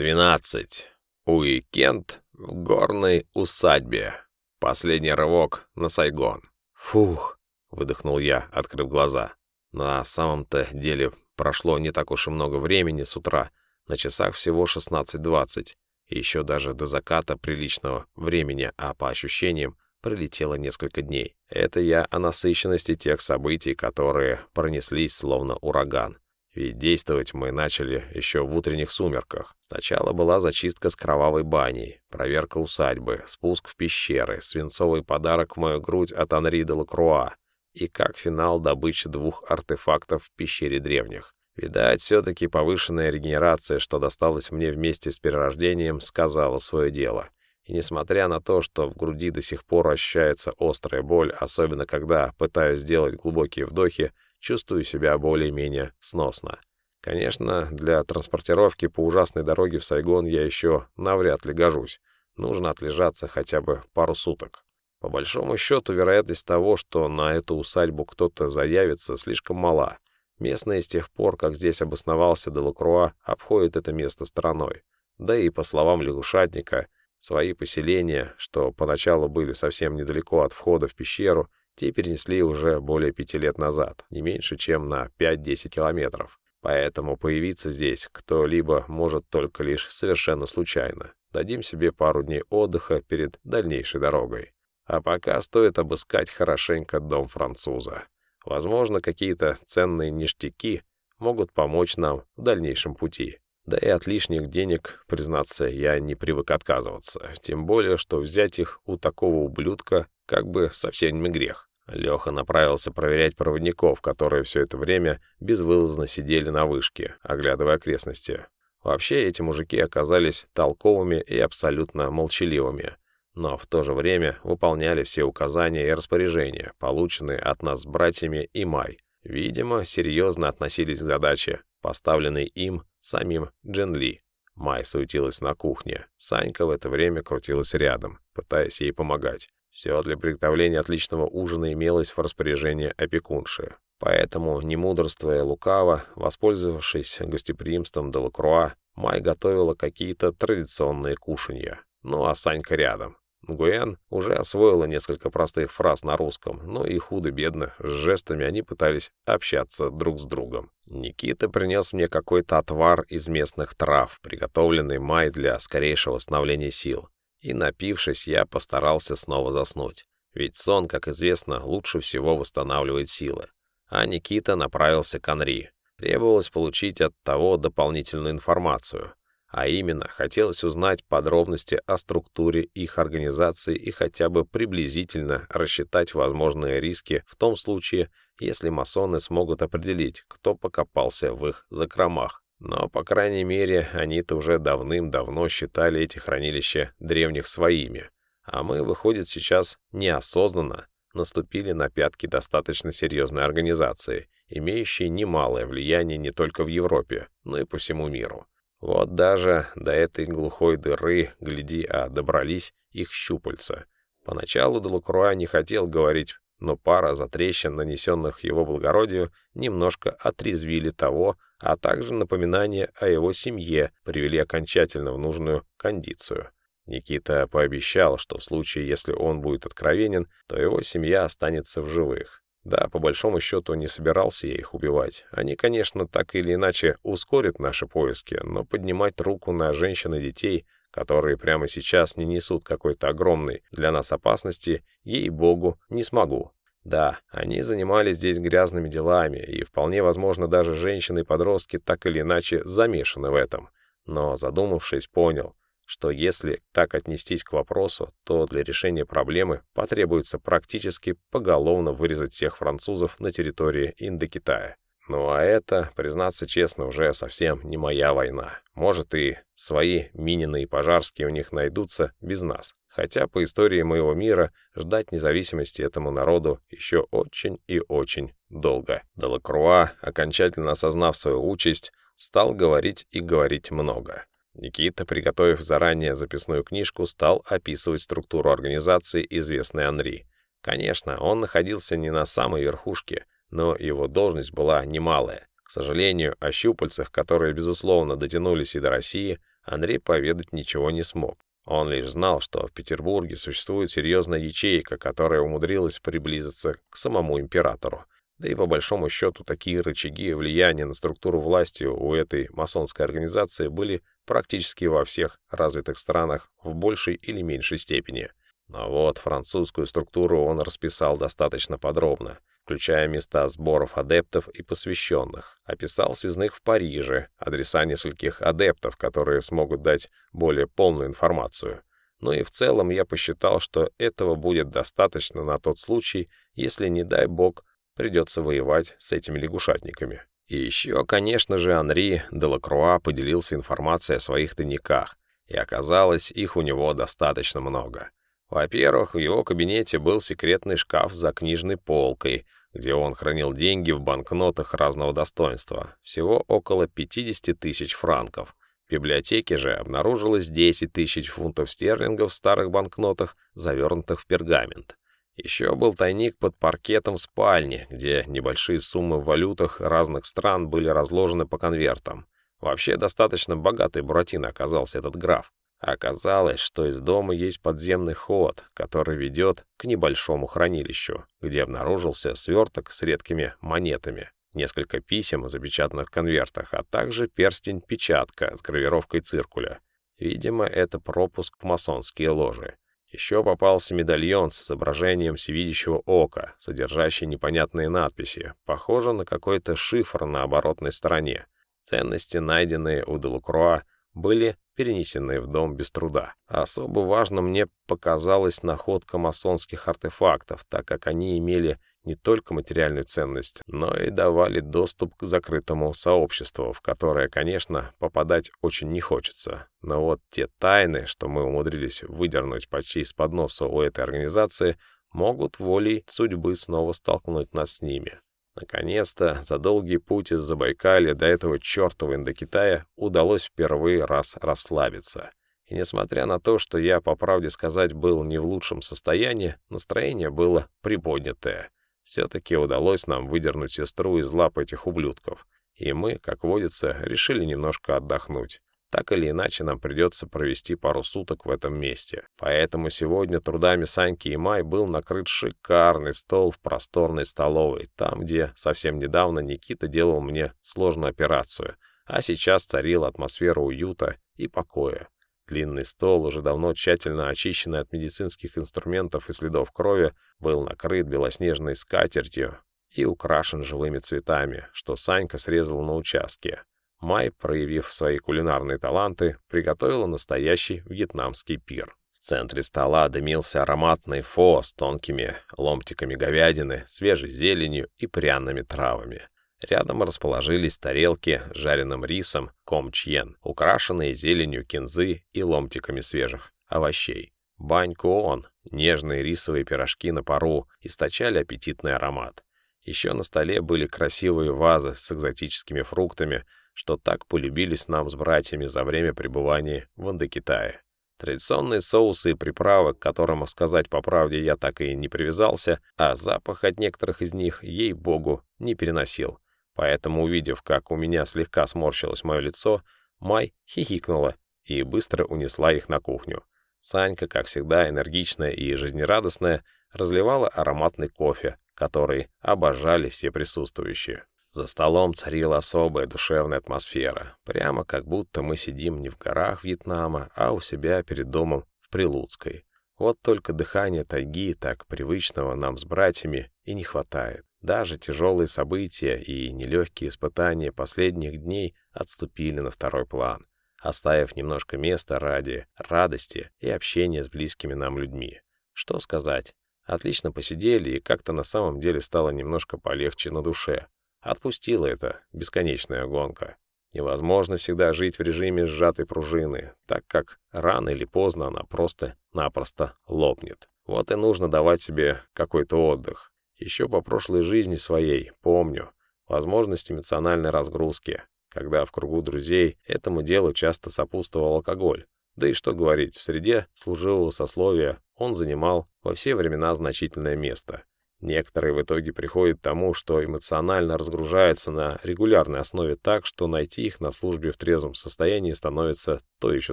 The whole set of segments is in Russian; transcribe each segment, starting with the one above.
12. Уикенд в горной усадьбе. Последний рывок на Сайгон. Фух, выдохнул я, открыв глаза. На самом-то деле прошло не так уж и много времени с утра. На часах всего 16.20. И еще даже до заката приличного времени, а по ощущениям пролетело несколько дней. Это я о насыщенности тех событий, которые пронеслись словно ураган. Ведь действовать мы начали еще в утренних сумерках. Сначала была зачистка с кровавой баней, проверка усадьбы, спуск в пещеры, свинцовый подарок в мою грудь от Анри де Лакруа и как финал добыча двух артефактов в пещере древних. Видать, все-таки повышенная регенерация, что досталась мне вместе с перерождением, сказала свое дело. И несмотря на то, что в груди до сих пор ощущается острая боль, особенно когда пытаюсь сделать глубокие вдохи, чувствую себя более-менее сносно. Конечно, для транспортировки по ужасной дороге в Сайгон я еще навряд ли гожусь. Нужно отлежаться хотя бы пару суток. По большому счету, вероятность того, что на эту усадьбу кто-то заявится, слишком мала. Местные с тех пор, как здесь обосновался Делакруа, обходят это место стороной. Да и, по словам лягушатника, свои поселения, что поначалу были совсем недалеко от входа в пещеру, те перенесли уже более пяти лет назад, не меньше, чем на 5-10 километров. Поэтому появиться здесь кто-либо может только лишь совершенно случайно. Дадим себе пару дней отдыха перед дальнейшей дорогой. А пока стоит обыскать хорошенько дом француза. Возможно, какие-то ценные ништяки могут помочь нам в дальнейшем пути. Да и от лишних денег, признаться, я не привык отказываться. Тем более, что взять их у такого ублюдка как бы совсем не грех. Леха направился проверять проводников, которые все это время безвылазно сидели на вышке, оглядывая окрестности. Вообще, эти мужики оказались толковыми и абсолютно молчаливыми, но в то же время выполняли все указания и распоряжения, полученные от нас братьями и Май. Видимо, серьезно относились к задаче, поставленной им самим Джен Ли. Май суетилась на кухне. Санька в это время крутилась рядом, пытаясь ей помогать. Все для приготовления отличного ужина имелось в распоряжении опекунши. Поэтому, не мудрствуя лукаво, воспользовавшись гостеприимством Делакруа, Май готовила какие-то традиционные кушанья. Ну а Санька рядом. Нгуэн уже освоила несколько простых фраз на русском, но и худо-бедно, с жестами они пытались общаться друг с другом. Никита принес мне какой-то отвар из местных трав, приготовленный Май для скорейшего восстановления сил и, напившись, я постарался снова заснуть. Ведь сон, как известно, лучше всего восстанавливает силы. А Никита направился к Анри. Требовалось получить от того дополнительную информацию. А именно, хотелось узнать подробности о структуре их организации и хотя бы приблизительно рассчитать возможные риски в том случае, если масоны смогут определить, кто покопался в их закромах. Но, по крайней мере, они-то уже давным-давно считали эти хранилища древних своими. А мы, выходит, сейчас неосознанно наступили на пятки достаточно серьезной организации, имеющей немалое влияние не только в Европе, но и по всему миру. Вот даже до этой глухой дыры, гляди, а добрались их щупальца. Поначалу Делакруа не хотел говорить но пара затрещин, нанесенных его благородию, немножко отрезвили того, а также напоминания о его семье привели окончательно в нужную кондицию. Никита пообещал, что в случае, если он будет откровенен, то его семья останется в живых. Да, по большому счету не собирался я их убивать. Они, конечно, так или иначе ускорят наши поиски, но поднимать руку на женщин и детей, которые прямо сейчас не несут какой-то огромной для нас опасности, ей-богу, не смогу. Да, они занимались здесь грязными делами, и вполне возможно даже женщины и подростки так или иначе замешаны в этом. Но задумавшись, понял, что если так отнестись к вопросу, то для решения проблемы потребуется практически поголовно вырезать всех французов на территории Индокитая. Ну а это, признаться честно, уже совсем не моя война. Может и свои Минины и Пожарские у них найдутся без нас. Хотя по истории моего мира ждать независимости этому народу еще очень и очень долго. Делакруа, окончательно осознав свою участь, стал говорить и говорить много. Никита, приготовив заранее записную книжку, стал описывать структуру организации, известной Анри. Конечно, он находился не на самой верхушке, но его должность была немалая. К сожалению, о щупальцах, которые, безусловно, дотянулись и до России, Андрей поведать ничего не смог. Он лишь знал, что в Петербурге существует серьезная ячейка, которая умудрилась приблизиться к самому императору. Да и по большому счету такие рычаги влияния на структуру власти у этой масонской организации были практически во всех развитых странах в большей или меньшей степени. Но вот французскую структуру он расписал достаточно подробно включая места сборов адептов и посвященных. Описал связных в Париже, адреса нескольких адептов, которые смогут дать более полную информацию. Ну и в целом я посчитал, что этого будет достаточно на тот случай, если, не дай бог, придется воевать с этими лягушатниками. И еще, конечно же, Анри Делакруа поделился информацией о своих тайниках, и оказалось, их у него достаточно много. Во-первых, в его кабинете был секретный шкаф за книжной полкой, где он хранил деньги в банкнотах разного достоинства, всего около 50 тысяч франков. В библиотеке же обнаружилось 10 тысяч фунтов стерлингов в старых банкнотах, завернутых в пергамент. Еще был тайник под паркетом в спальне, где небольшие суммы в валютах разных стран были разложены по конвертам. Вообще достаточно богатый Буратино оказался этот граф. Оказалось, что из дома есть подземный ход, который ведет к небольшому хранилищу, где обнаружился сверток с редкими монетами, несколько писем, запечатанных в конвертах, а также перстень-печатка с гравировкой циркуля. Видимо, это пропуск в масонские ложи. Еще попался медальон с изображением всевидящего ока, содержащий непонятные надписи, похоже на какой-то шифр на оборотной стороне. Ценности, найденные у Делукруа, были перенесенные в дом без труда. Особо важно мне показалась находка масонских артефактов, так как они имели не только материальную ценность, но и давали доступ к закрытому сообществу, в которое, конечно, попадать очень не хочется. Но вот те тайны, что мы умудрились выдернуть почти из-под носа у этой организации, могут волей судьбы снова столкнуть нас с ними. Наконец-то, за долгий путь из Забайкалья до этого чертова Индокитая удалось впервые раз расслабиться. И несмотря на то, что я, по правде сказать, был не в лучшем состоянии, настроение было приподнятое. Все-таки удалось нам выдернуть сестру из лап этих ублюдков. И мы, как водится, решили немножко отдохнуть. Так или иначе, нам придется провести пару суток в этом месте. Поэтому сегодня трудами Саньки и Май был накрыт шикарный стол в просторной столовой, там, где совсем недавно Никита делал мне сложную операцию, а сейчас царила атмосфера уюта и покоя. Длинный стол, уже давно тщательно очищенный от медицинских инструментов и следов крови, был накрыт белоснежной скатертью и украшен живыми цветами, что Санька срезал на участке. Май, проявив свои кулинарные таланты, приготовила настоящий вьетнамский пир. В центре стола дымился ароматный фо с тонкими ломтиками говядины, свежей зеленью и пряными травами. Рядом расположились тарелки с жареным рисом комчьен, украшенные зеленью кинзы и ломтиками свежих овощей. Банькуон, нежные рисовые пирожки на пару, источали аппетитный аромат. Еще на столе были красивые вазы с экзотическими фруктами, что так полюбились нам с братьями за время пребывания в Индокитае. Традиционные соусы и приправы, к которым, сказать по правде, я так и не привязался, а запах от некоторых из них, ей-богу, не переносил. Поэтому, увидев, как у меня слегка сморщилось мое лицо, Май хихикнула и быстро унесла их на кухню. Санька, как всегда, энергичная и жизнерадостная, разливала ароматный кофе, который обожали все присутствующие. За столом царила особая душевная атмосфера, прямо как будто мы сидим не в горах Вьетнама, а у себя перед домом в Прилуцкой. Вот только дыхания тайги, так привычного нам с братьями, и не хватает. Даже тяжелые события и нелегкие испытания последних дней отступили на второй план, оставив немножко места ради радости и общения с близкими нам людьми. Что сказать? Отлично посидели, и как-то на самом деле стало немножко полегче на душе. Отпустила это бесконечная гонка. Невозможно всегда жить в режиме сжатой пружины, так как рано или поздно она просто-напросто лопнет. Вот и нужно давать себе какой-то отдых. Еще по прошлой жизни своей, помню, возможность эмоциональной разгрузки, когда в кругу друзей этому делу часто сопутствовал алкоголь. Да и что говорить, в среде служивого сословия он занимал во все времена значительное место. Некоторые в итоге приходят к тому, что эмоционально разгружаются на регулярной основе так, что найти их на службе в трезвом состоянии становится то еще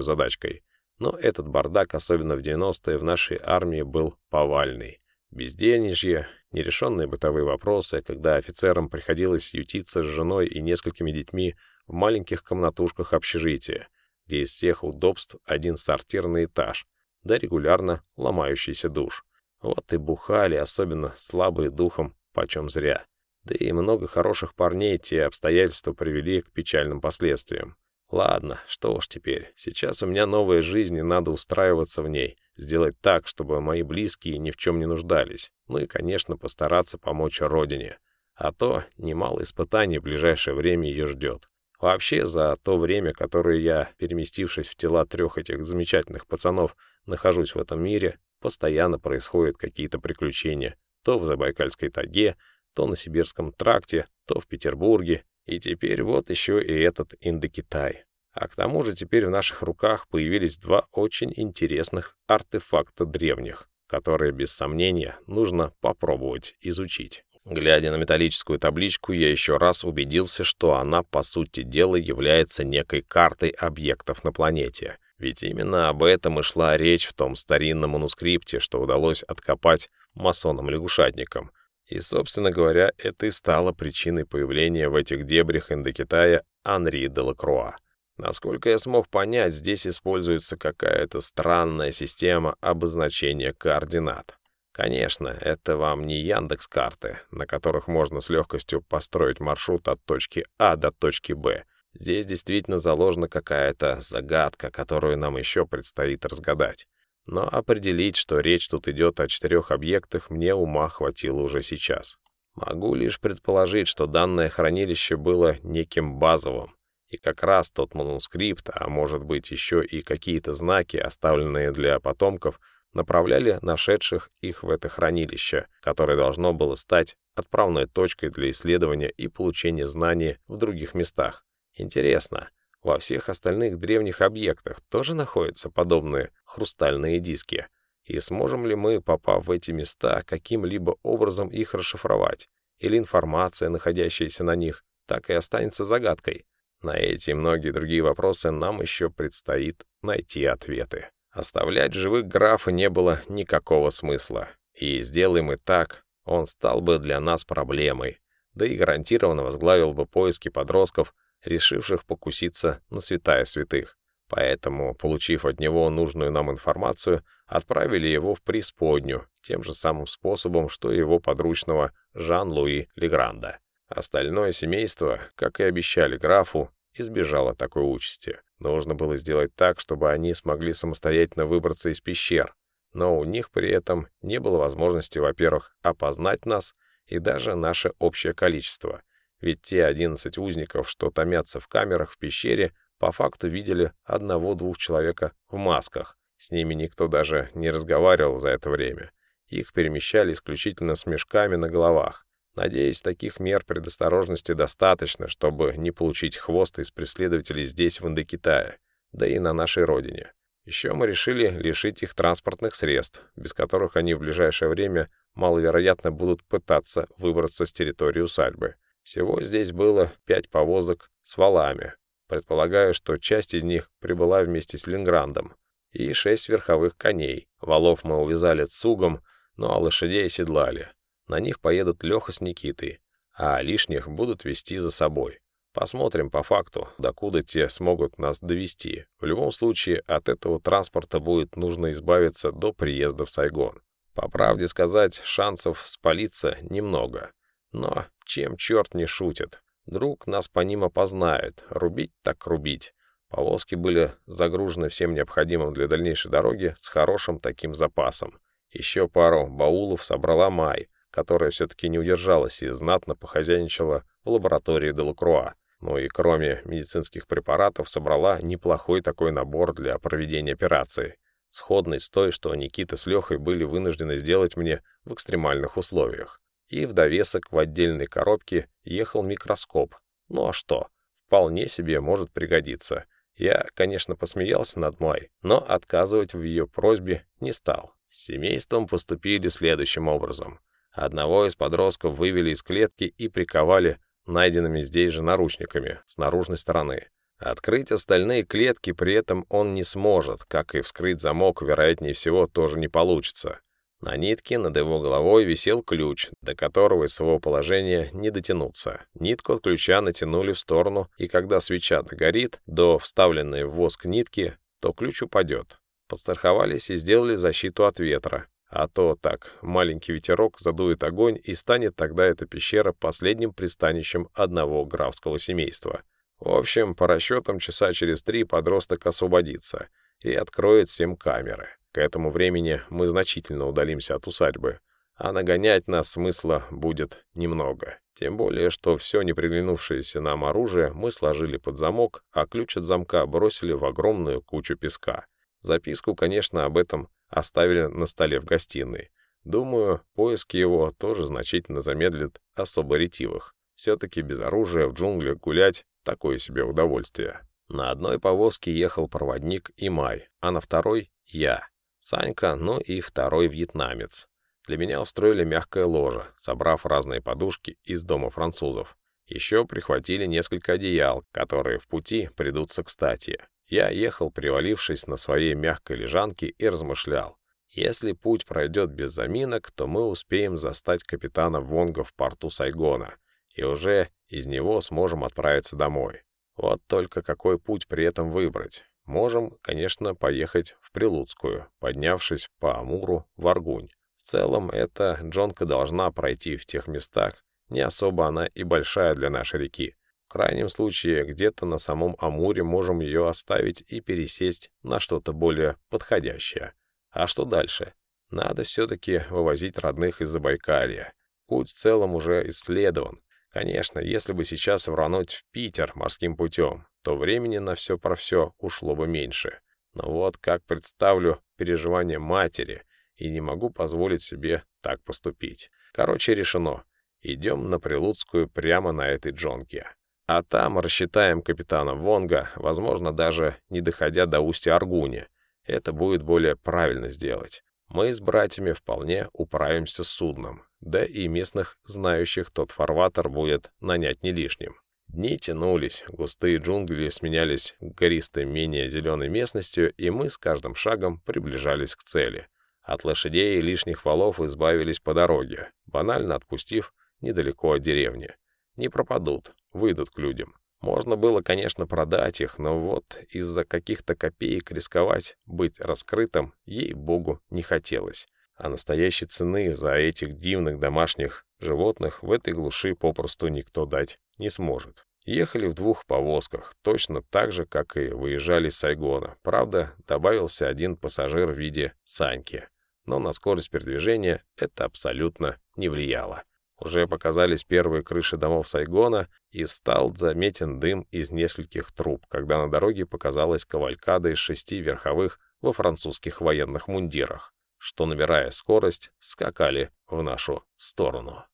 задачкой. Но этот бардак, особенно в 90-е, в нашей армии был повальный. Бездельничье, нерешенные бытовые вопросы, когда офицерам приходилось ютиться с женой и несколькими детьми в маленьких комнатушках общежития, где из всех удобств один сортирный этаж, да регулярно ломающийся душ. Вот и бухали, особенно слабые духом, почем зря. Да и много хороших парней те обстоятельства привели к печальным последствиям. Ладно, что уж теперь. Сейчас у меня новая жизнь, и надо устраиваться в ней. Сделать так, чтобы мои близкие ни в чем не нуждались. Ну и, конечно, постараться помочь родине. А то немало испытаний в ближайшее время ее ждет. Вообще, за то время, которое я, переместившись в тела трех этих замечательных пацанов, нахожусь в этом мире, Постоянно происходят какие-то приключения. То в Забайкальской тайге, то на Сибирском тракте, то в Петербурге. И теперь вот еще и этот Индокитай. А к тому же теперь в наших руках появились два очень интересных артефакта древних, которые, без сомнения, нужно попробовать изучить. Глядя на металлическую табличку, я еще раз убедился, что она, по сути дела, является некой картой объектов на планете. Ведь именно об этом и шла речь в том старинном манускрипте, что удалось откопать масонам-лягушатникам. И, собственно говоря, это и стало причиной появления в этих дебрях Индокитая Анри де Лакруа. Насколько я смог понять, здесь используется какая-то странная система обозначения координат. Конечно, это вам не Яндекс карты, на которых можно с легкостью построить маршрут от точки А до точки Б, Здесь действительно заложена какая-то загадка, которую нам еще предстоит разгадать. Но определить, что речь тут идет о четырех объектах, мне ума хватило уже сейчас. Могу лишь предположить, что данное хранилище было неким базовым, и как раз тот манускрипт, а может быть еще и какие-то знаки, оставленные для потомков, направляли нашедших их в это хранилище, которое должно было стать отправной точкой для исследования и получения знаний в других местах. Интересно, во всех остальных древних объектах тоже находятся подобные хрустальные диски? И сможем ли мы, попав в эти места, каким-либо образом их расшифровать? Или информация, находящаяся на них, так и останется загадкой? На эти и многие другие вопросы нам еще предстоит найти ответы. Оставлять живых графа не было никакого смысла. И сделаем мы так, он стал бы для нас проблемой. Да и гарантированно возглавил бы поиски подростков, решивших покуситься на святая святых. Поэтому, получив от него нужную нам информацию, отправили его в преисподнюю, тем же самым способом, что и его подручного Жан-Луи Легранда. Остальное семейство, как и обещали графу, избежало такой участи. Нужно было сделать так, чтобы они смогли самостоятельно выбраться из пещер, но у них при этом не было возможности, во-первых, опознать нас и даже наше общее количество, ведь те 11 узников, что томятся в камерах в пещере, по факту видели одного-двух человека в масках. С ними никто даже не разговаривал за это время. Их перемещали исключительно с мешками на головах. Надеюсь, таких мер предосторожности достаточно, чтобы не получить хвост из преследователей здесь, в Индокитае, да и на нашей родине. Еще мы решили лишить их транспортных средств, без которых они в ближайшее время маловероятно будут пытаться выбраться с территории усадьбы. Всего здесь было пять повозок с валами. Предполагаю, что часть из них прибыла вместе с Линграндом. И шесть верховых коней. Валов мы увязали цугом, ну а лошадей оседлали. На них поедут Леха с Никитой, а лишних будут вести за собой. Посмотрим по факту, докуда те смогут нас довести. В любом случае, от этого транспорта будет нужно избавиться до приезда в Сайгон. По правде сказать, шансов спалиться немного. Но чем черт не шутит? Друг нас по ним опознает. Рубить так рубить. Повозки были загружены всем необходимым для дальнейшей дороги с хорошим таким запасом. Еще пару баулов собрала Май, которая все-таки не удержалась и знатно похозяйничала в лаборатории Делакруа. Ну и кроме медицинских препаратов собрала неплохой такой набор для проведения операции, сходный с той, что Никита с Лехой были вынуждены сделать мне в экстремальных условиях. И в довесок в отдельной коробке ехал микроскоп. Ну а что? Вполне себе может пригодиться. Я, конечно, посмеялся над Май, но отказывать в ее просьбе не стал. С семейством поступили следующим образом. Одного из подростков вывели из клетки и приковали найденными здесь же наручниками с наружной стороны. Открыть остальные клетки при этом он не сможет, как и вскрыть замок, вероятнее всего, тоже не получится. На нитке над его головой висел ключ, до которого из своего положения не дотянуться. Нитку от ключа натянули в сторону, и когда свеча догорит до вставленной в воск нитки, то ключ упадет. Подстраховались и сделали защиту от ветра. А то так, маленький ветерок задует огонь, и станет тогда эта пещера последним пристанищем одного графского семейства. В общем, по расчетам, часа через три подросток освободится и откроет всем камеры. К этому времени мы значительно удалимся от усадьбы, а нагонять нас смысла будет немного. Тем более, что все неприглянувшееся нам оружие мы сложили под замок, а ключ от замка бросили в огромную кучу песка. Записку, конечно, об этом оставили на столе в гостиной. Думаю, поиски его тоже значительно замедлят особо ретивых. Все-таки без оружия в джунглях гулять — такое себе удовольствие. На одной повозке ехал проводник и Май, а на второй — я. Санька, ну и второй вьетнамец. Для меня устроили мягкое ложе, собрав разные подушки из дома французов. Еще прихватили несколько одеял, которые в пути придутся кстати. Я ехал, привалившись на своей мягкой лежанке, и размышлял. Если путь пройдет без заминок, то мы успеем застать капитана Вонга в порту Сайгона, и уже из него сможем отправиться домой. Вот только какой путь при этом выбрать? Можем, конечно, поехать в Прилуцкую, поднявшись по Амуру в Аргунь. В целом, эта джонка должна пройти в тех местах, не особо она и большая для нашей реки. В крайнем случае, где-то на самом Амуре можем ее оставить и пересесть на что-то более подходящее. А что дальше? Надо все-таки вывозить родных из Забайкалья. Путь в целом уже исследован. Конечно, если бы сейчас врануть в Питер морским путем, то времени на все про все ушло бы меньше. Но вот как представлю переживания матери, и не могу позволить себе так поступить. Короче, решено. Идем на Прилуцкую прямо на этой джонке. А там рассчитаем капитана Вонга, возможно, даже не доходя до устья Аргуни. Это будет более правильно сделать. Мы с братьями вполне управимся с судном, да и местных знающих тот фарватер будет нанять не лишним. Дни тянулись, густые джунгли сменялись гористой, менее зеленой местностью, и мы с каждым шагом приближались к цели. От лошадей и лишних валов избавились по дороге, банально отпустив недалеко от деревни. Не пропадут, выйдут к людям. Можно было, конечно, продать их, но вот из-за каких-то копеек рисковать быть раскрытым, ей-богу, не хотелось. А настоящей цены за этих дивных домашних животных в этой глуши попросту никто дать не сможет. Ехали в двух повозках, точно так же, как и выезжали с Сайгона. Правда, добавился один пассажир в виде Саньки. Но на скорость передвижения это абсолютно не влияло. Уже показались первые крыши домов Сайгона, и стал заметен дым из нескольких труб, когда на дороге показалась кавалькада из шести верховых во французских военных мундирах, что, набирая скорость, скакали в нашу сторону.